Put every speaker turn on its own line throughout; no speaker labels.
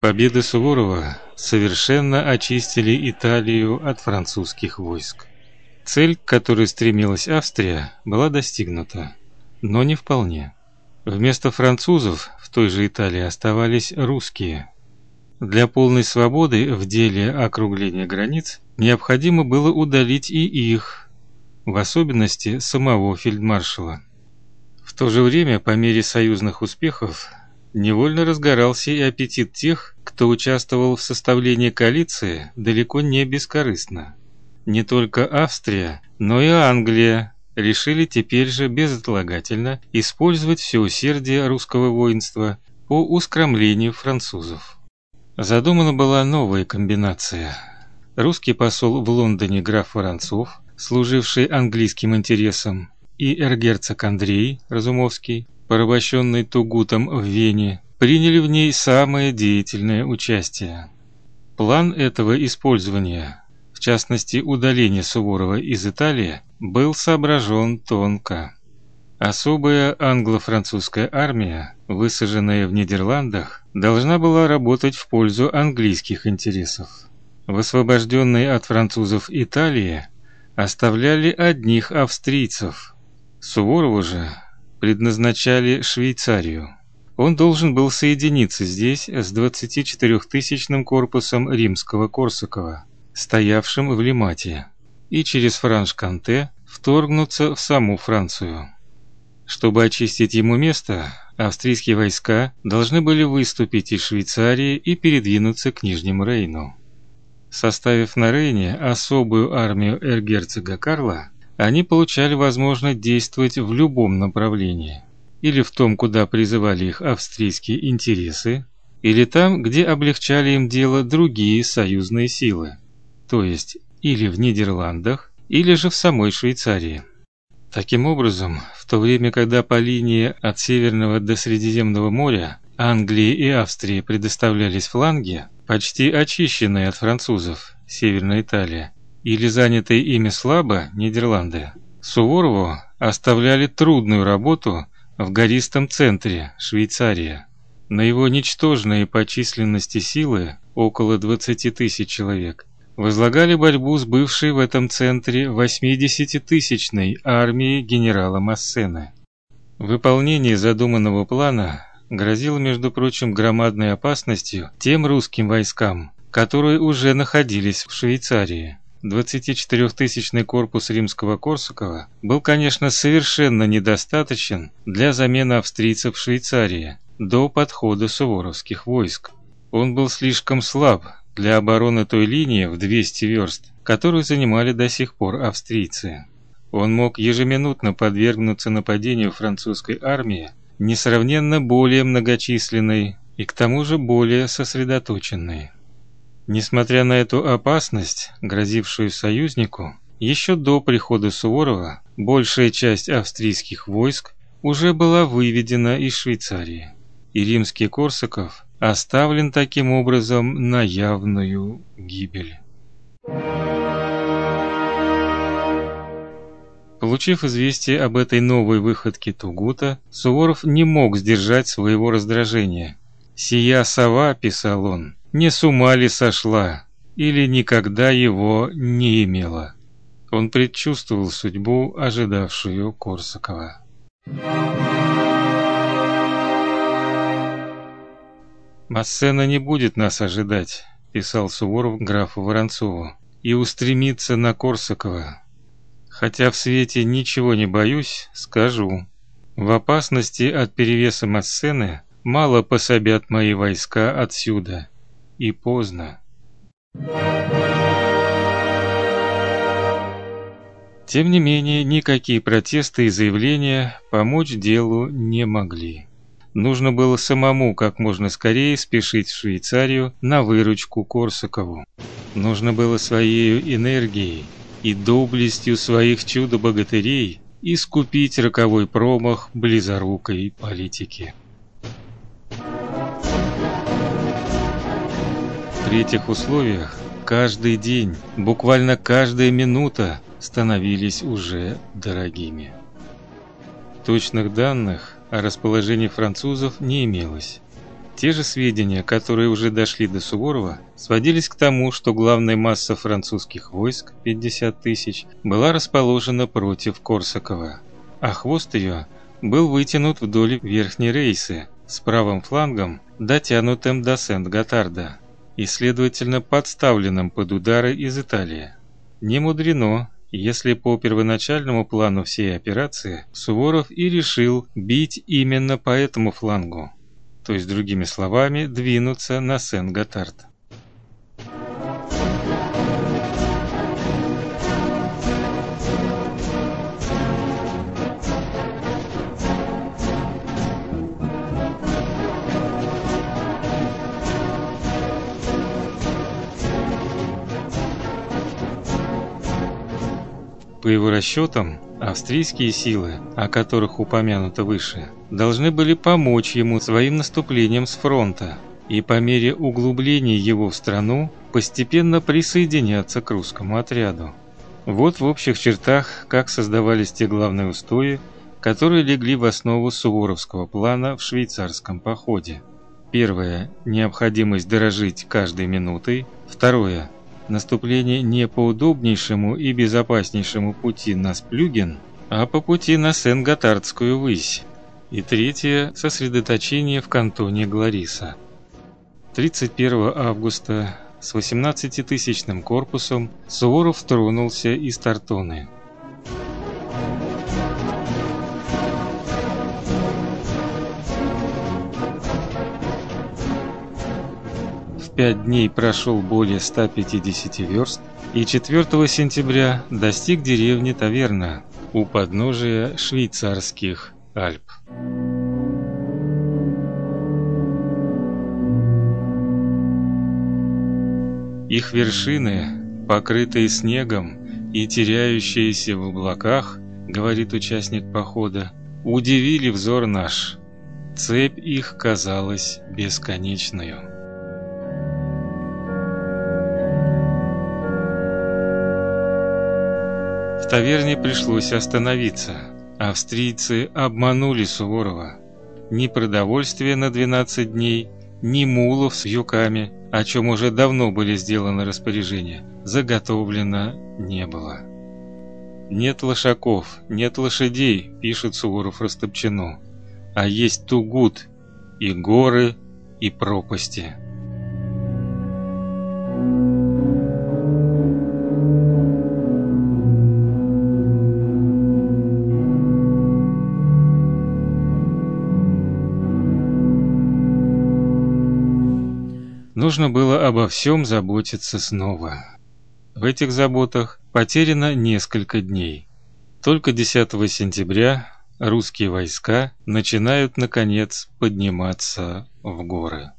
Победы Суворова совершенно очистили Италию от французских войск. Цель, к которой стремилась Австрия, была достигнута, но не вполне. Вместо французов в той же Италии оставались русские. Для полной свободы в деле округления границ необходимо было удалить и их, в особенности самого фельдмаршала. В то же время, по мере союзных успехов, невольно разгорался и аппетит тех, кто участвовал в составлении коалиции далеко не бескорыстно. Не только Австрия, но и Англия решили теперь же безотлагательно использовать все усердие русского воинства по ускромлению французов. Задумана была новая комбинация. Русский посол в Лондоне граф Воронцов, служивший английским интересам, и эргерцог Андрей Разумовский, порабощенный Тугутом в Вене, приняли в ней самое деятельное участие. План этого использования, в частности удаления Суворова из Италии, был соображен тонко. Особая англо-французская армия, высаженная в Нидерландах, должна была работать в пользу английских интересов. В освобожденной от французов Италии оставляли одних австрийцев. Суворову же предназначали Швейцарию. Он должен был соединиться здесь с 24-тысячным корпусом римского Корсакова, стоявшим в Лимате, и через Франш-Канте вторгнуться в саму Францию. Чтобы очистить ему место, австрийские войска должны были выступить из Швейцарии и передвинуться к Нижнему Рейну. Составив на Рейне особую армию эргерцога Карла, они получали возможность действовать в любом направлении, или в том, куда призывали их австрийские интересы, или там, где облегчали им дело другие союзные силы, то есть или в Нидерландах, или же в самой Швейцарии. Таким образом, в то время, когда по линии от Северного до Средиземного моря Англии и Австрии предоставлялись фланги, почти очищенные от французов, Северная Италия, или занятые ими слабо Нидерланды, Суворову оставляли трудную работу в гористом центре Швейцария. На его ничтожные по численности силы, около 20 тысяч человек, возлагали борьбу с бывшей в этом центре 80-тысячной армией генерала Массена. Выполнение задуманного плана грозило, между прочим, громадной опасностью тем русским войскам, которые уже находились в Швейцарии. 24-тысячный корпус римского Корсакова был, конечно, совершенно недостаточен для замены австрийцев в Швейцарии до подхода суворовских войск. Он был слишком слаб для обороны той линии в 200 верст, которую занимали до сих пор австрийцы. Он мог ежеминутно подвергнуться нападению французской армии, несравненно более многочисленной и к тому же более сосредоточенной. Несмотря на эту опасность, грозившую союзнику, еще до прихода Суворова большая часть австрийских войск уже была выведена из Швейцарии, и римский Корсаков оставлен таким образом на явную гибель. Получив известие об этой новой выходке Тугута, Суворов не мог сдержать своего раздражения. «Сия сова», — писал он, не с ума ли сошла или никогда его не имела. Он предчувствовал судьбу, ожидавшую Корсакова. Массена не будет нас ожидать, писал Суворов графу Воронцову, и устремиться на Корсакова. Хотя в свете ничего не боюсь, скажу: в опасности от перевеса Массены мало пособят мои войска отсюда и поздно. Тем не менее, никакие протесты и заявления помочь делу не могли. Нужно было самому как можно скорее спешить в Швейцарию на выручку Корсакову. Нужно было своей энергией и доблестью своих чудо-богатырей искупить роковой промах близорукой политики. При этих условиях каждый день, буквально каждая минута становились уже дорогими. Точных данных о расположении французов не имелось. Те же сведения, которые уже дошли до Суворова, сводились к тому, что главная масса французских войск, 50 тысяч, была расположена против Корсакова, а хвост ее был вытянут вдоль верхней рейсы с правым флангом, дотянутым до Сент-Готарда и, следовательно, подставленным под удары из Италии. Не мудрено, если по первоначальному плану всей операции Суворов и решил бить именно по этому флангу то есть другими словами, двинуться на Сен-Готард. По его расчетам, австрийские силы, о которых упомянуто выше, должны были помочь ему своим наступлением с фронта и по мере углубления его в страну постепенно присоединяться к русскому отряду. Вот в общих чертах, как создавались те главные устои, которые легли в основу суворовского плана в швейцарском походе. Первое необходимость дорожить каждой минутой. Второе наступление не по удобнейшему и безопаснейшему пути на Сплюген, а по пути на Сен-Готардскую высь. И третье – сосредоточение в кантоне Глариса. 31 августа с 18-тысячным корпусом Суворов тронулся из Тартоны. Пять дней прошел более 150 верст и 4 сентября достиг деревни Таверна у подножия швейцарских Альп. Их вершины, покрытые снегом и теряющиеся в облаках, говорит участник похода, удивили взор наш. Цепь их казалась бесконечной. В таверне пришлось остановиться. Австрийцы обманули Суворова. Ни продовольствия на 12 дней, ни мулов с юками, о чем уже давно были сделаны распоряжения, заготовлено не было. Нет лошаков, нет лошадей, пишет Суворов Растопчину, а есть тугут и горы, и пропасти. Нужно было обо всем заботиться снова. В этих заботах потеряно несколько дней. Только 10 сентября русские войска начинают наконец подниматься в горы.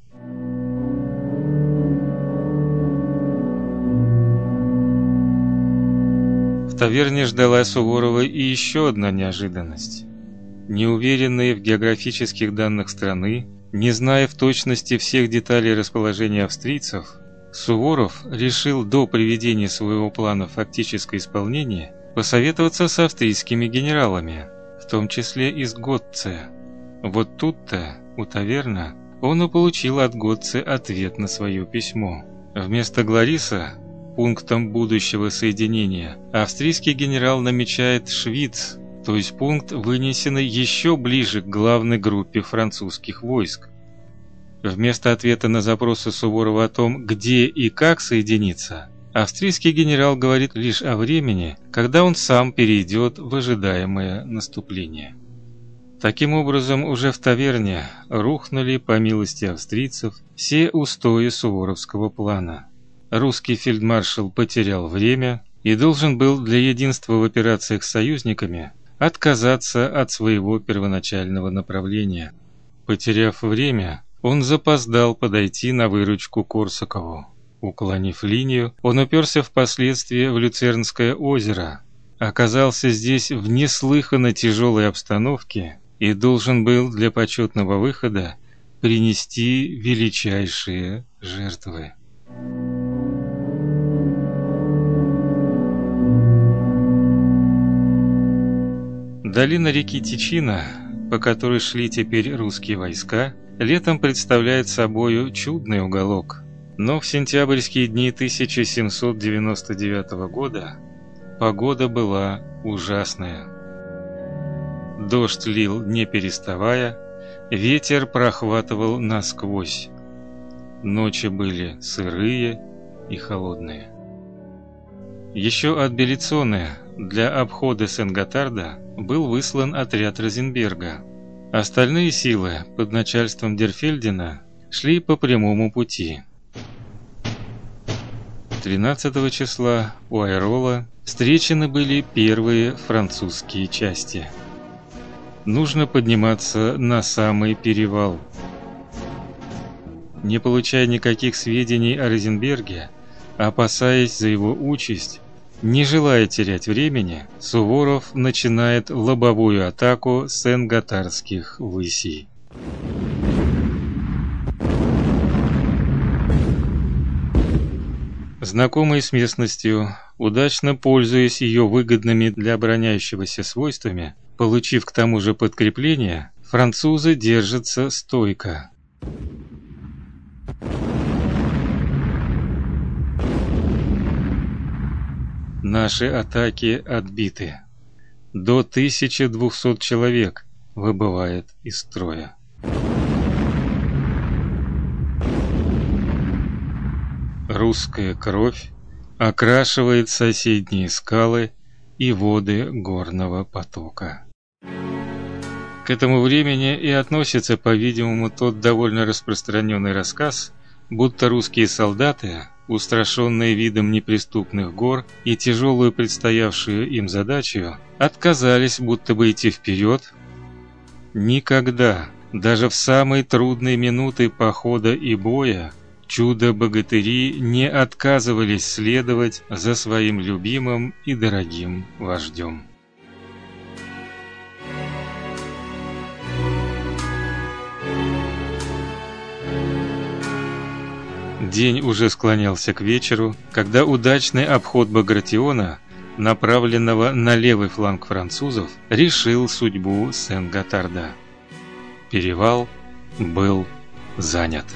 В таверне ждала Суворова и еще одна неожиданность. Неуверенные в географических данных страны, не зная в точности всех деталей расположения австрийцев, Суворов решил до приведения своего плана в фактическое исполнение посоветоваться с австрийскими генералами, в том числе и с Готце. Вот тут-то, у таверна, он и получил от Готце ответ на свое письмо. Вместо Глариса, пунктом будущего соединения, австрийский генерал намечает Швиц, то есть пункт, вынесенный еще ближе к главной группе французских войск. Вместо ответа на запросы Суворова о том, где и как соединиться, австрийский генерал говорит лишь о времени, когда он сам перейдет в ожидаемое наступление. Таким образом, уже в таверне рухнули, по милости австрийцев, все устои суворовского плана. Русский фельдмаршал потерял время и должен был для единства в операциях с союзниками отказаться от своего первоначального направления. Потеряв время, он запоздал подойти на выручку Корсакову. Уклонив линию, он уперся впоследствии в Люцернское озеро, оказался здесь в неслыханно тяжелой обстановке и должен был для почетного выхода принести величайшие жертвы. Долина реки Тичина, по которой шли теперь русские войска, летом представляет собою чудный уголок. Но в сентябрьские дни 1799 года погода была ужасная. Дождь лил не переставая, ветер прохватывал насквозь. Ночи были сырые и холодные. Еще от Белицоне для обхода Сен-Готарда был выслан отряд Розенберга. Остальные силы под начальством Дерфельдена шли по прямому пути. 13 числа у Айрола встречены были первые французские части. Нужно подниматься на самый перевал – не получая никаких сведений о Розенберге, опасаясь за его участь, не желая терять времени, Суворов начинает лобовую атаку Сен-Готарских высей. Знакомый с местностью, удачно пользуясь ее выгодными для обороняющегося свойствами, получив к тому же подкрепление, французы держатся стойко. Наши атаки отбиты. До 1200 человек выбывает из строя. Русская кровь окрашивает соседние скалы и воды горного потока. К этому времени и относится, по-видимому, тот довольно распространенный рассказ, будто русские солдаты, устрашенные видом неприступных гор и тяжелую предстоявшую им задачу, отказались будто бы идти вперед. Никогда, даже в самые трудные минуты похода и боя, чудо-богатыри не отказывались следовать за своим любимым и дорогим вождем. День уже склонялся к вечеру, когда удачный обход Багратиона, направленного на левый фланг французов, решил судьбу Сен-Готарда. Перевал был занят.